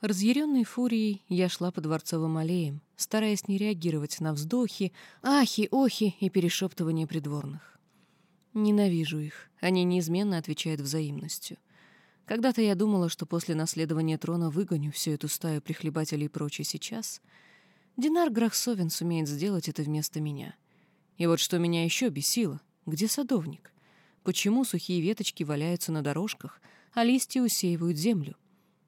Разъяренной фурией я шла по дворцовым аллеям, стараясь не реагировать на вздохи, ахи, охи и перешептывания придворных. Ненавижу их, они неизменно отвечают взаимностью. Когда-то я думала, что после наследования трона выгоню всю эту стаю прихлебателей и прочее сейчас. Динар Грахсовин сумеет сделать это вместо меня. И вот что меня еще бесило. Где садовник? Почему сухие веточки валяются на дорожках, а листья усеивают землю?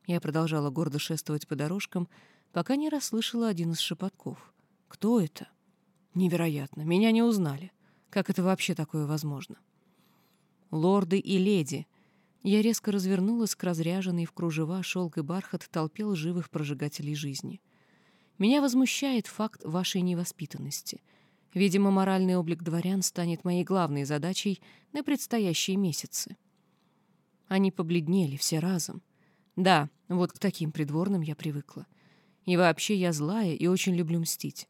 Я продолжала гордо шествовать по дорожкам, пока не расслышала один из шепотков. Кто это? Невероятно, меня не узнали. Как это вообще такое возможно? Лорды и леди. Я резко развернулась к разряженной в кружева шелк и бархат толпе лживых прожигателей жизни. Меня возмущает факт вашей невоспитанности. Видимо, моральный облик дворян станет моей главной задачей на предстоящие месяцы. Они побледнели все разом. Да, вот к таким придворным я привыкла. И вообще я злая и очень люблю мстить.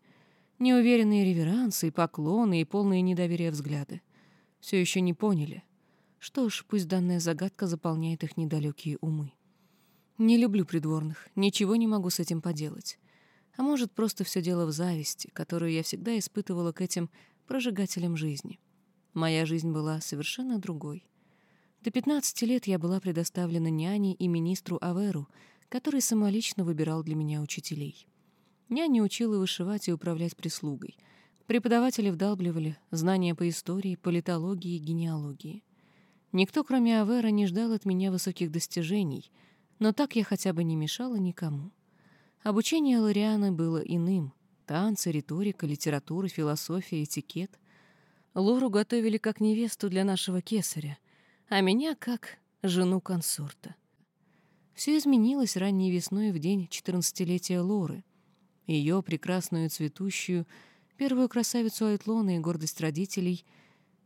Неуверенные реверансы и поклоны и полные недоверия взгляды. Все еще не поняли. Что ж, пусть данная загадка заполняет их недалекие умы. Не люблю придворных, ничего не могу с этим поделать. А может, просто все дело в зависти, которую я всегда испытывала к этим прожигателям жизни. Моя жизнь была совершенно другой. До 15 лет я была предоставлена няне и министру Аверу, который самолично выбирал для меня учителей. Няня учила вышивать и управлять прислугой. Преподаватели вдалбливали знания по истории, политологии и генеалогии. Никто, кроме Авера, не ждал от меня высоких достижений, но так я хотя бы не мешала никому. Обучение Лорианы было иным. Танцы, риторика, литература, философия, этикет. Лору готовили как невесту для нашего кесаря — а меня как жену консорта. Все изменилось ранней весной в день четырнадцатилетия Лоры. Ее прекрасную цветущую, первую красавицу Айтлона и гордость родителей,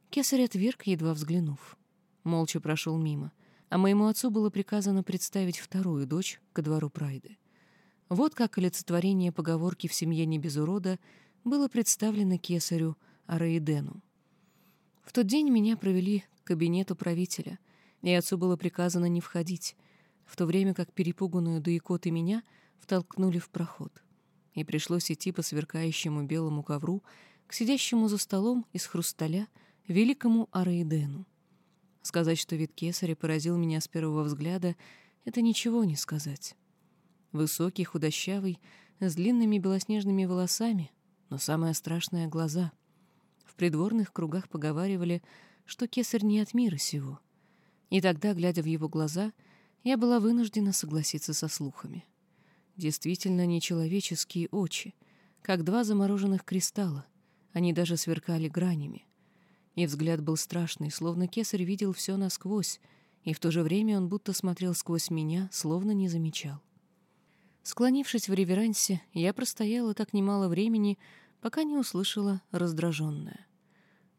кесарь отверг, едва взглянув. Молча прошел мимо, а моему отцу было приказано представить вторую дочь ко двору Прайды. Вот как олицетворение поговорки «в семье не без урода» было представлено кесарю Араидену. В тот день меня провели кабинету правителя, и отцу было приказано не входить, в то время как перепуганную Дуикот и меня втолкнули в проход. И пришлось идти по сверкающему белому ковру к сидящему за столом из хрусталя великому Араидену. Сказать, что вид кесаря поразил меня с первого взгляда, это ничего не сказать. Высокий, худощавый, с длинными белоснежными волосами, но самое страшное — глаза. В придворных кругах поговаривали, что кесарь не от мира сего. И тогда, глядя в его глаза, я была вынуждена согласиться со слухами. Действительно нечеловеческие очи, как два замороженных кристалла, они даже сверкали гранями. И взгляд был страшный, словно кесарь видел все насквозь, и в то же время он будто смотрел сквозь меня, словно не замечал. Склонившись в реверансе, я простояла так немало времени, пока не услышала раздраженное.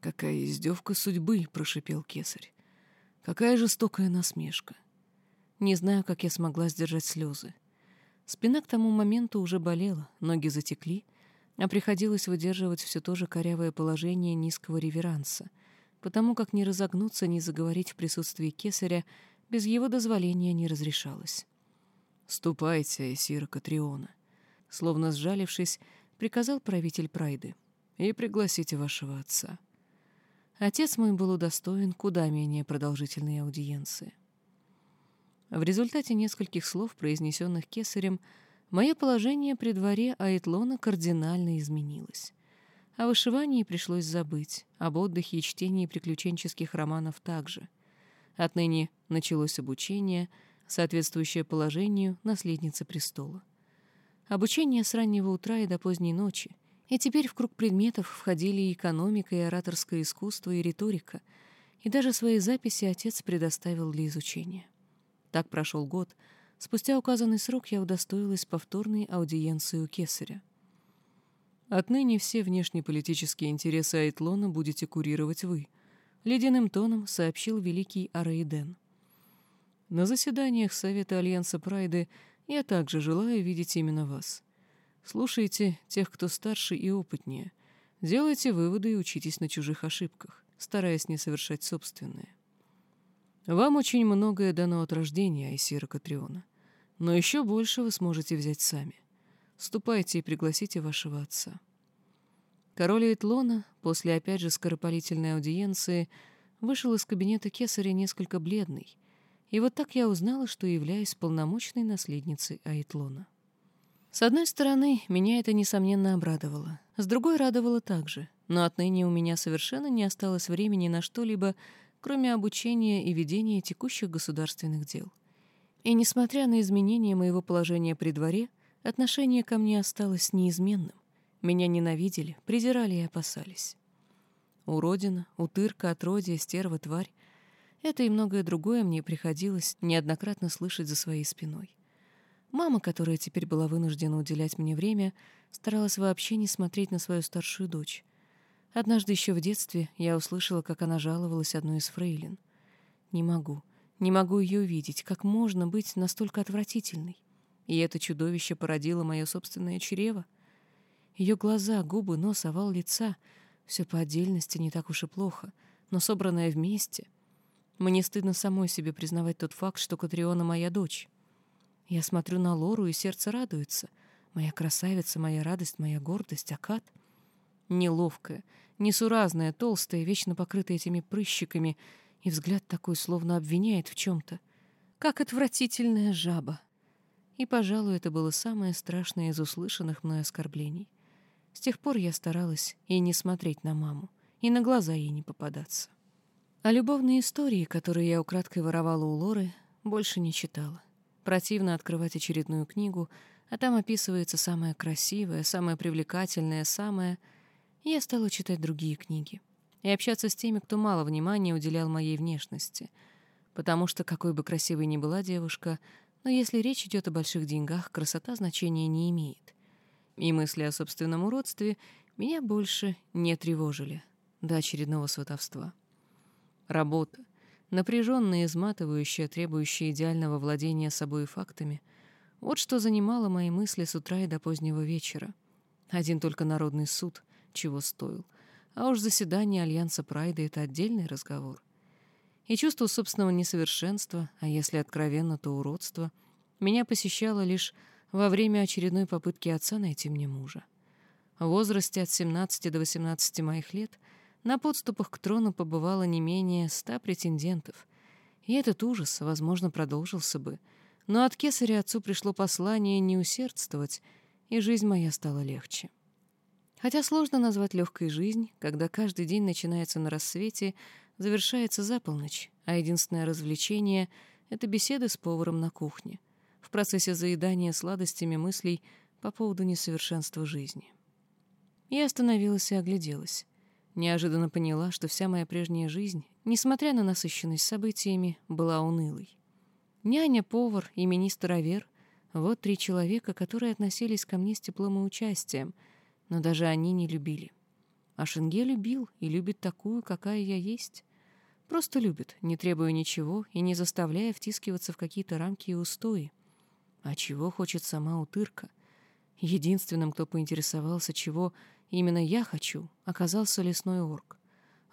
«Какая издевка судьбы!» — прошипел кесарь. «Какая жестокая насмешка!» Не знаю, как я смогла сдержать слезы. Спина к тому моменту уже болела, ноги затекли, а приходилось выдерживать все то же корявое положение низкого реверанса, потому как ни разогнуться, ни заговорить в присутствии кесаря без его дозволения не разрешалось. «Ступайте, Эсира Катриона», — словно сжалившись, приказал правитель Прайды, — «и пригласите вашего отца». Отец мой был удостоен куда менее продолжительной аудиенции. В результате нескольких слов, произнесенных кесарем, мое положение при дворе Айтлона кардинально изменилось. О вышивании пришлось забыть, об отдыхе и чтении приключенческих романов также. Отныне началось обучение, соответствующее положению наследницы престола. Обучение с раннего утра и до поздней ночи — и теперь в круг предметов входили и экономика, и ораторское искусство, и риторика, и даже свои записи отец предоставил для изучения. Так прошел год. Спустя указанный срок я удостоилась повторной аудиенции у кесаря. «Отныне все внешнеполитические интересы Айтлона будете курировать вы», — ледяным тоном сообщил великий Араиден. «На заседаниях Совета Альянса Прайды я также желаю видеть именно вас. Слушайте тех, кто старше и опытнее. Делайте выводы и учитесь на чужих ошибках, стараясь не совершать собственные. Вам очень многое дано от рождения, Айсира Катриона. Но еще больше вы сможете взять сами. Ступайте и пригласите вашего отца». Король Этлона, после опять же скоропалительной аудиенции, вышел из кабинета кесаря несколько бледный, и вот так я узнала, что являюсь полномочной наследницей Айтлона. С одной стороны, меня это, несомненно, обрадовало, с другой радовало также, но отныне у меня совершенно не осталось времени на что-либо, кроме обучения и ведения текущих государственных дел. И несмотря на изменения моего положения при дворе, отношение ко мне осталось неизменным. Меня ненавидели, презирали и опасались. Уродина, утырка, отродье, стерва, тварь — это и многое другое мне приходилось неоднократно слышать за своей спиной. Мама, которая теперь была вынуждена уделять мне время, старалась вообще не смотреть на свою старшую дочь. Однажды еще в детстве я услышала, как она жаловалась одной из фрейлин. «Не могу, не могу ее увидеть. Как можно быть настолько отвратительной?» И это чудовище породило мое собственное чрево. Ее глаза, губы, нос, овал лица — все по отдельности не так уж и плохо, но собранное вместе. Мне стыдно самой себе признавать тот факт, что Катриона моя дочь. Я смотрю на Лору, и сердце радуется. Моя красавица, моя радость, моя гордость, а Кат — неловкая, несуразная, толстая, вечно покрытая этими прыщиками, и взгляд такой словно обвиняет в чем-то. Как отвратительная жаба. И, пожалуй, это было самое страшное из услышанных мной оскорблений. С тех пор я старалась и не смотреть на маму, и на глаза ей не попадаться. А любовные истории, которые я украдкой воровала у Лоры, больше не читала. Противно открывать очередную книгу, а там описывается самое красивое, самое привлекательное, самое... Я стала читать другие книги и общаться с теми, кто мало внимания уделял моей внешности. Потому что, какой бы красивой ни была девушка, но если речь идет о больших деньгах, красота значения не имеет и мысли о собственном уродстве меня больше не тревожили до очередного сватовства. Работа, напряженная, изматывающая, требующая идеального владения собой фактами, вот что занимало мои мысли с утра и до позднего вечера. Один только народный суд чего стоил, а уж заседание Альянса Прайда — это отдельный разговор. И чувство собственного несовершенства, а если откровенно, то уродства, меня посещало лишь во время очередной попытки отца найти мне мужа. В возрасте от 17 до 18 моих лет на подступах к трону побывало не менее ста претендентов. И этот ужас, возможно, продолжился бы. Но от кесаря отцу пришло послание не усердствовать, и жизнь моя стала легче. Хотя сложно назвать легкой жизнь, когда каждый день начинается на рассвете, завершается за полночь, а единственное развлечение — это беседы с поваром на кухне в процессе заедания сладостями мыслей по поводу несовершенства жизни. Я остановилась и огляделась. Неожиданно поняла, что вся моя прежняя жизнь, несмотря на насыщенность событиями, была унылой. Няня, повар и министр Авер — вот три человека, которые относились ко мне с теплым и участием, но даже они не любили. А Шенге любил и любит такую, какая я есть. Просто любит, не требуя ничего и не заставляя втискиваться в какие-то рамки и устои. А чего хочет сама утырка? Единственным, кто поинтересовался, чего именно я хочу, оказался лесной орк.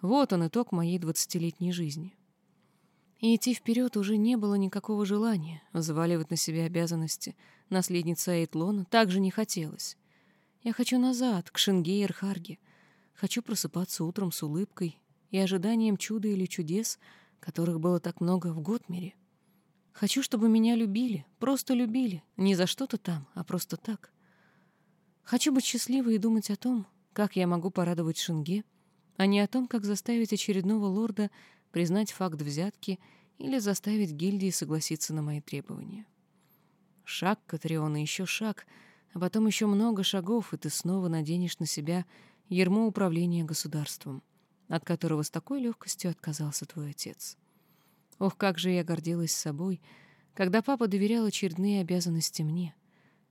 Вот он итог моей двадцатилетней жизни. И идти вперед уже не было никакого желания, взваливать на себя обязанности наследница Эйтлона также не хотелось. Я хочу назад, к Шенгейр Харге. Хочу просыпаться утром с улыбкой и ожиданием чуда или чудес, которых было так много в Готмере. Хочу, чтобы меня любили, просто любили, не за что-то там, а просто так. Хочу быть счастливой и думать о том, как я могу порадовать Шинге, а не о том, как заставить очередного лорда признать факт взятки или заставить гильдии согласиться на мои требования. Шаг, Катриона, еще шаг, а потом еще много шагов, и ты снова наденешь на себя ермо управления государством, от которого с такой легкостью отказался твой отец. Ох, как же я гордилась собой, когда папа доверял очередные обязанности мне.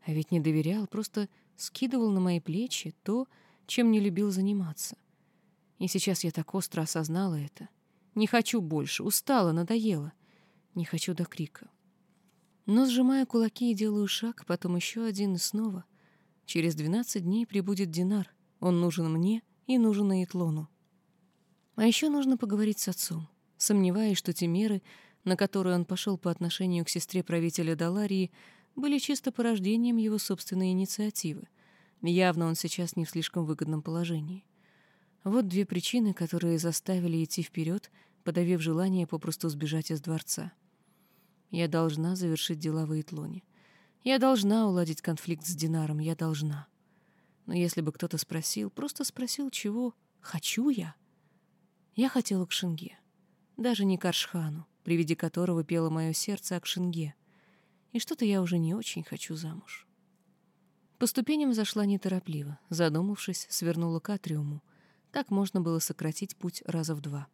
А ведь не доверял, просто скидывал на мои плечи то, чем не любил заниматься. И сейчас я так остро осознала это. Не хочу больше, устала, надоела. Не хочу до крика. Но сжимаю кулаки и делаю шаг, потом еще один и снова. Через двенадцать дней прибудет Динар. Он нужен мне и нужен Aitlону. А еще нужно поговорить с отцом сомневаясь, что те меры, на которые он пошел по отношению к сестре правителя Даларии, были чисто порождением его собственной инициативы. Явно он сейчас не в слишком выгодном положении. Вот две причины, которые заставили идти вперед, подавив желание попросту сбежать из дворца. Я должна завершить дела в Итлоне. Я должна уладить конфликт с Динаром, я должна. Но если бы кто-то спросил, просто спросил, чего хочу я, я хотела к Шинге. Даже не к Аршхану, при виде которого пело мое сердце, а к Шинге. И что-то я уже не очень хочу замуж. По ступеням зашла неторопливо, задумавшись, свернула к атриуму. Так можно было сократить путь раза в два.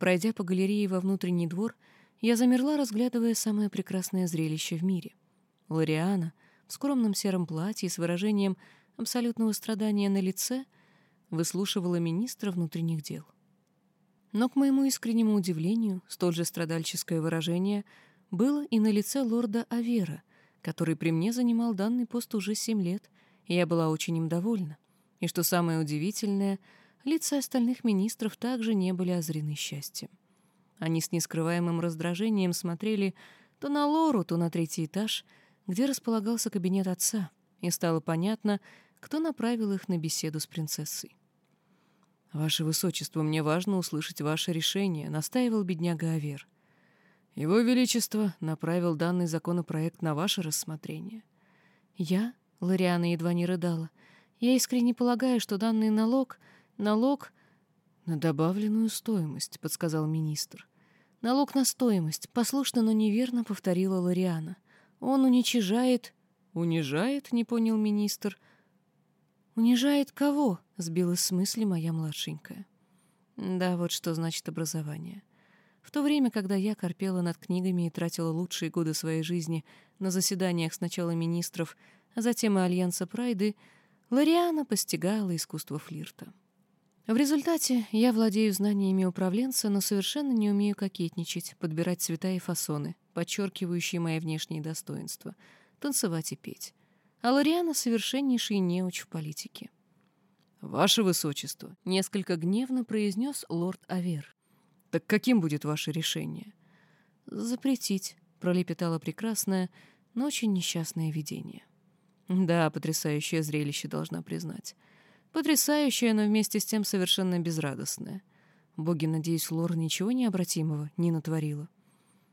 Пройдя по галерее во внутренний двор, я замерла, разглядывая самое прекрасное зрелище в мире. Лориана в скромном сером платье с выражением абсолютного страдания на лице выслушивала министра внутренних дел. Но, к моему искреннему удивлению, столь же страдальческое выражение было и на лице лорда Авера, который при мне занимал данный пост уже семь лет, и я была очень им довольна. И что самое удивительное, лица остальных министров также не были озрены счастьем. Они с нескрываемым раздражением смотрели то на Лору, то на третий этаж, где располагался кабинет отца, и стало понятно, кто направил их на беседу с принцессой. «Ваше Высочество, мне важно услышать ваше решение», — настаивал бедняга Авер. «Его Величество направил данный законопроект на ваше рассмотрение». «Я?» — Лориана едва не рыдала. «Я искренне полагаю, что данный налог... Налог...» «На добавленную стоимость», — подсказал министр. «Налог на стоимость», — послушно, но неверно повторила Лориана. «Он уничижает...» «Унижает?» — не понял министр. «Унижает кого?» — сбилась с мысли моя младшенькая. Да, вот что значит образование. В то время, когда я корпела над книгами и тратила лучшие годы своей жизни на заседаниях сначала министров, а затем и Альянса Прайды, Лориана постигала искусство флирта. В результате я владею знаниями управленца, но совершенно не умею кокетничать, подбирать цвета и фасоны, подчеркивающие мои внешние достоинства, танцевать и петь а Лориана — совершеннейший неуч в политике. «Ваше Высочество», — несколько гневно произнес лорд Авер. «Так каким будет ваше решение?» «Запретить», — пролепетало прекрасное, но очень несчастное видение. Да, потрясающее зрелище, должна признать. Потрясающее, но вместе с тем совершенно безрадостное. Боги, надеюсь, Лор ничего необратимого не натворила.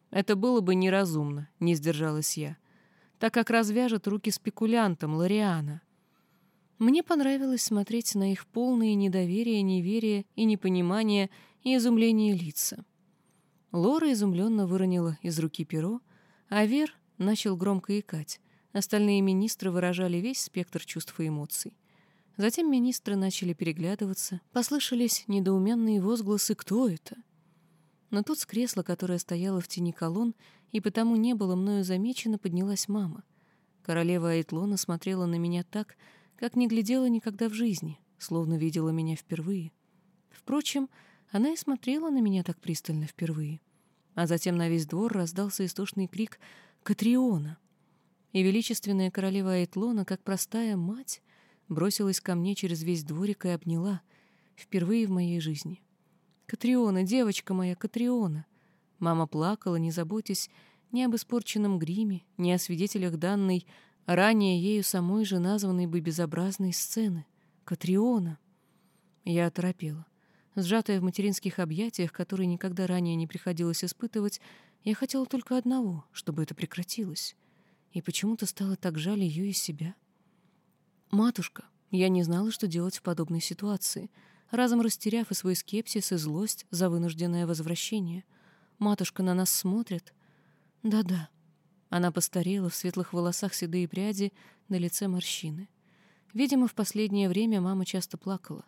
Это было бы неразумно, не сдержалась я так как развяжет руки спекулянтам Лориана. Мне понравилось смотреть на их полные недоверия, неверия и непонимания и изумления лица. Лора изумленно выронила из руки перо, а Вер начал громко икать. Остальные министры выражали весь спектр чувств и эмоций. Затем министры начали переглядываться, послышались недоуменные возгласы «Кто это?». Но тут с кресла, которое стояло в тени колонн и потому не было мною замечено, поднялась мама. Королева Айтлона смотрела на меня так, как не глядела никогда в жизни, словно видела меня впервые. Впрочем, она и смотрела на меня так пристально впервые. А затем на весь двор раздался истошный крик «Катриона!» И величественная королева Айтлона, как простая мать, бросилась ко мне через весь дворик и обняла, впервые в моей жизни. «Катриона, девочка моя, Катриона!» Мама плакала, не заботясь ни об испорченном гриме, ни о свидетелях данной, ранее ею самой же названной бы безобразной сцены. «Катриона!» Я оторопела. Сжатая в материнских объятиях, которые никогда ранее не приходилось испытывать, я хотела только одного, чтобы это прекратилось. И почему-то стало так жаль ее и себя. «Матушка, я не знала, что делать в подобной ситуации», разом растеряв и свой скепсис, и злость за вынужденное возвращение. Матушка на нас смотрит. Да-да. Она постарела, в светлых волосах седые пряди, на лице морщины. Видимо, в последнее время мама часто плакала.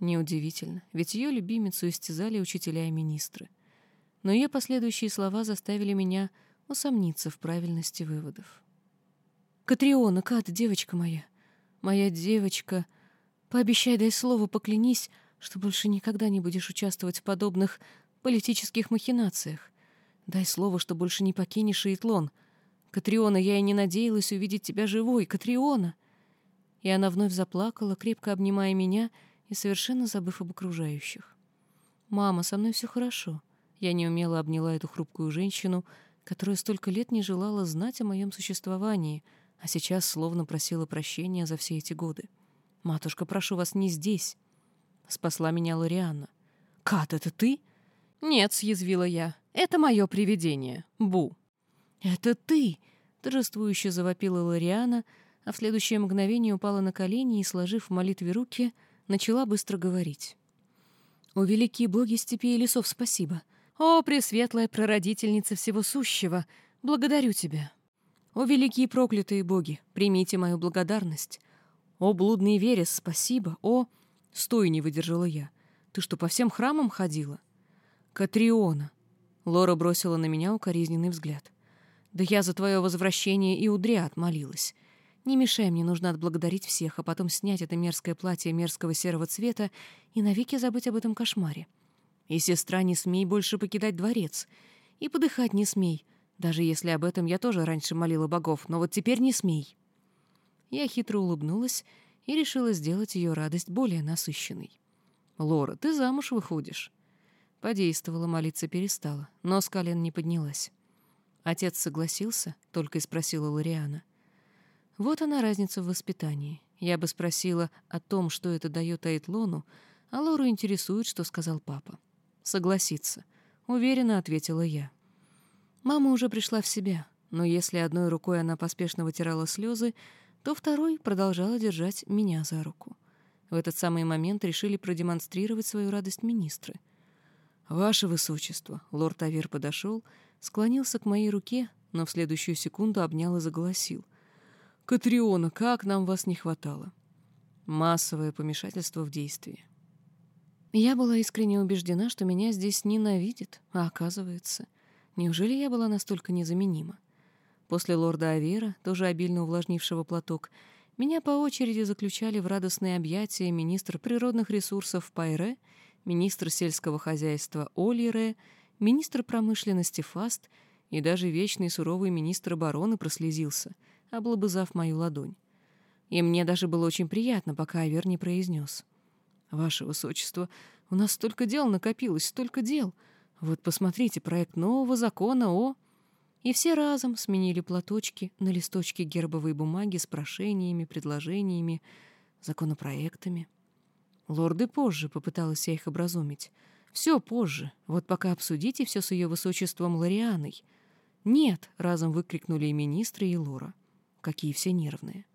Неудивительно, ведь ее любимицу истязали учителя и министры. Но ее последующие слова заставили меня усомниться в правильности выводов. «Катриона, Кат, девочка моя, моя девочка, пообещай, дай слово, поклянись, что больше никогда не будешь участвовать в подобных политических махинациях. Дай слово, что больше не покинешь Итлон. Катриона, я и не надеялась увидеть тебя живой, Катриона!» И она вновь заплакала, крепко обнимая меня и совершенно забыв об окружающих. «Мама, со мной все хорошо». Я неумело обняла эту хрупкую женщину, которая столько лет не желала знать о моем существовании, а сейчас словно просила прощения за все эти годы. «Матушка, прошу вас, не здесь!» Спасла меня Лорианна. «Кат, это ты?» «Нет», — съязвила я. «Это мое привидение. Бу». «Это ты!» — торжествующе завопила Лориана, а в следующее мгновение упала на колени и, сложив в молитве руки, начала быстро говорить. «О, великие боги степи и лесов, спасибо! О, пресветлая прародительница всего сущего, благодарю тебя! О, великие проклятые боги, примите мою благодарность! О, блудный верес, спасибо! О...» «Стой!» — не выдержала я. «Ты что, по всем храмам ходила?» «Катриона!» Лора бросила на меня укоризненный взгляд. «Да я за твое возвращение и у Дриад молилась. Не мешай, мне нужно отблагодарить всех, а потом снять это мерзкое платье мерзкого серого цвета и навеки забыть об этом кошмаре. И, сестра, не смей больше покидать дворец. И подыхать не смей, даже если об этом я тоже раньше молила богов, но вот теперь не смей». Я хитро улыбнулась и решила сделать ее радость более насыщенной. «Лора, ты замуж выходишь». Подействовала, молиться перестала, но с колен не поднялась. Отец согласился, только и спросила Лориана — вот она разница в воспитании. Я бы спросила о том, что это дает Айтлону, а Лору интересует, что сказал папа. «Согласится», — уверенно ответила я. Мама уже пришла в себя, но если одной рукой она поспешно вытирала слезы, то второй продолжала держать меня за руку. В этот самый момент решили продемонстрировать свою радость министры. «Ваше Высочество!» — лорд Авер подошел, склонился к моей руке, но в следующую секунду обнял и заголосил. Катриона, как нам вас не хватало!» Массовое помешательство в действии. Я была искренне убеждена, что меня здесь ненавидят, а оказывается, неужели я была настолько незаменима? После лорда Авера, тоже обильно увлажнившего платок, меня по очереди заключали в радостные объятия министр природных ресурсов Пайре, министр сельского хозяйства Олире, министр промышленности Фаст и даже вечный суровый министр обороны прослезился — облобызав мою ладонь. И мне даже было очень приятно, пока Авер не произнес. «Ваше Высочество, у нас столько дел накопилось, столько дел. Вот посмотрите, проект нового закона о...» И все разом сменили платочки на листочки гербовой бумаги с прошениями, предложениями, законопроектами. Лорды позже, попыталась я их образумить. Все позже, вот пока обсудите все с ее высочеством Лорианой. «Нет!» — разом выкрикнули и министры, и Лора какие все нервные.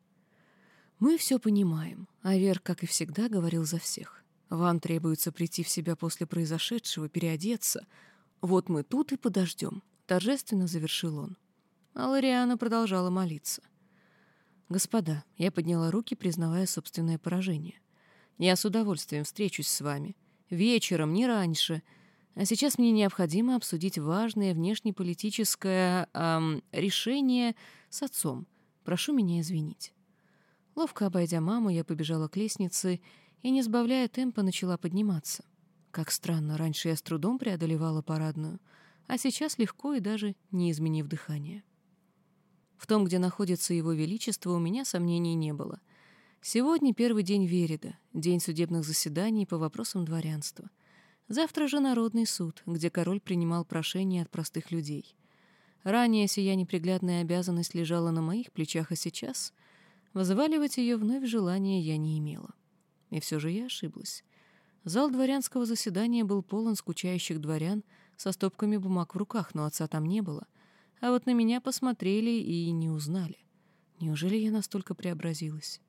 Мы все понимаем, а Вер, как и всегда, говорил за всех. Вам требуется прийти в себя после произошедшего, переодеться. Вот мы тут и подождем, торжественно завершил он. А Лориана продолжала молиться. «Господа», — я подняла руки, признавая собственное поражение. «Я с удовольствием встречусь с вами. Вечером, не раньше. А сейчас мне необходимо обсудить важное внешнеполитическое эм, решение с отцом — Прошу меня извинить». Ловко обойдя маму, я побежала к лестнице и, не сбавляя темпа, начала подниматься. Как странно, раньше я с трудом преодолевала парадную, а сейчас легко и даже не изменив дыхание. В том, где находится его величество, у меня сомнений не было. Сегодня первый день Верида, день судебных заседаний по вопросам дворянства. Завтра же народный суд, где король принимал прошения от простых людей. Ранее сия неприглядная обязанность лежала на моих плечах, а сейчас взваливать ее вновь желания я не имела. И все же я ошиблась. Зал дворянского заседания был полон скучающих дворян со стопками бумаг в руках, но отца там не было. А вот на меня посмотрели и не узнали. Неужели я настолько преобразилась?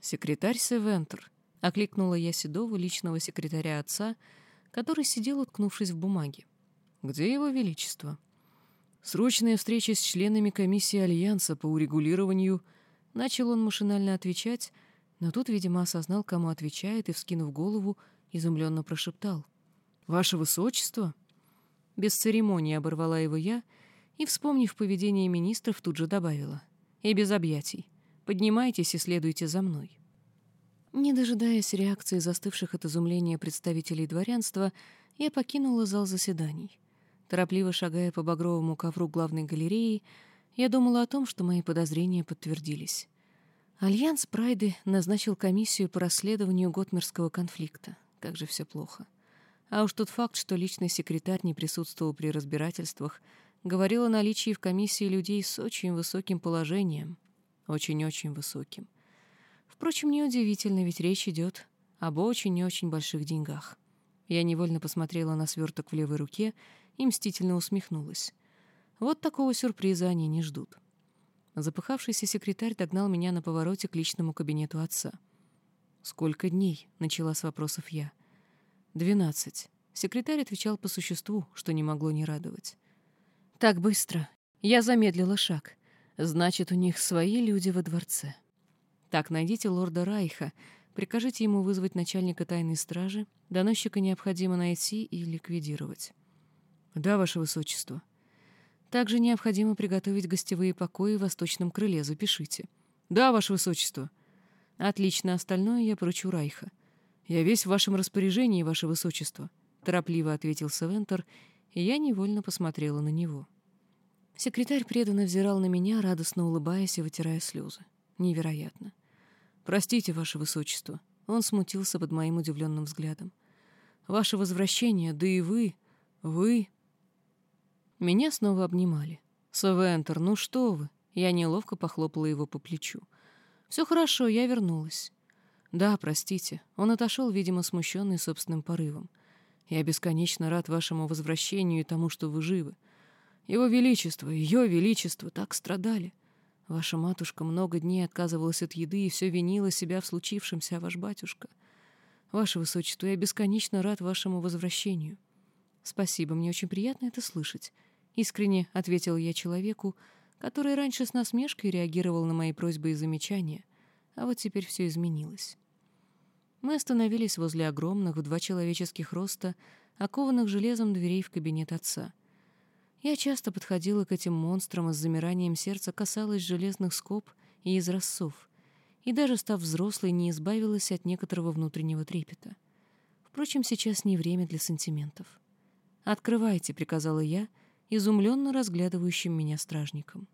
«Секретарь Севентер», — окликнула я седого личного секретаря отца, который сидел, уткнувшись в бумаге. «Где его величество?» Срочная встреча с членами комиссии Альянса по урегулированию. Начал он машинально отвечать, но тут, видимо, осознал, кому отвечает, и, вскинув голову, изумленно прошептал. «Ваше Высочество?» Без церемонии оборвала его я и, вспомнив поведение министров, тут же добавила. «И без объятий. Поднимайтесь и следуйте за мной». Не дожидаясь реакции застывших от изумления представителей дворянства, я покинула зал заседаний. Торопливо шагая по багровому ковру главной галереи, я думала о том, что мои подозрения подтвердились. Альянс Прайды назначил комиссию по расследованию Готмерского конфликта. Как же все плохо. А уж тот факт, что личный секретарь не присутствовал при разбирательствах, говорил о наличии в комиссии людей с очень высоким положением. Очень-очень высоким. Впрочем, неудивительно, ведь речь идет об очень и очень больших деньгах. Я невольно посмотрела на сверток в левой руке и мстительно усмехнулась. Вот такого сюрприза они не ждут. Запыхавшийся секретарь догнал меня на повороте к личному кабинету отца. «Сколько дней?» — начала с вопросов я. «Двенадцать». Секретарь отвечал по существу, что не могло не радовать. «Так быстро». Я замедлила шаг. «Значит, у них свои люди во дворце». «Так, найдите лорда Райха, прикажите ему вызвать начальника тайной стражи, доносчика необходимо найти и ликвидировать». «Да, ваше высочество». Также необходимо приготовить гостевые покои в восточном крыле. Запишите. Да, ваше высочество. Отлично, остальное я поручу Райха. Я весь в вашем распоряжении, ваше высочество, торопливо ответил Севентер, и я невольно посмотрела на него. Секретарь преданно взирал на меня, радостно улыбаясь и вытирая слезы. Невероятно. Простите, ваше высочество. Он смутился под моим удивленным взглядом. Ваше возвращение, да и вы, вы меня снова обнимали. «Савентер, ну что вы?» Я неловко похлопала его по плечу. «Все хорошо, я вернулась». «Да, простите». Он отошел, видимо, смущенный собственным порывом. «Я бесконечно рад вашему возвращению и тому, что вы живы. Его Величество, Ее Величество так страдали. Ваша матушка много дней отказывалась от еды и все винила себя в случившемся, а ваш батюшка... Ваше Высочество, я бесконечно рад вашему возвращению. Спасибо, мне очень приятно это слышать. Искренне ответил я человеку, который раньше с насмешкой реагировал на мои просьбы и замечания, а вот теперь все изменилось. Мы остановились возле огромных в два человеческих роста, окованных железом дверей в кабинет отца. Я часто подходила к этим монстрам и с замиранием сердца касалась железных скоб и изразцов, и даже став взрослой, не избавилась от некоторого внутреннего трепета. Впрочем, сейчас не время для сантиментов. «Открывайте», — приказала я, — изумленно разглядывающим меня стражником.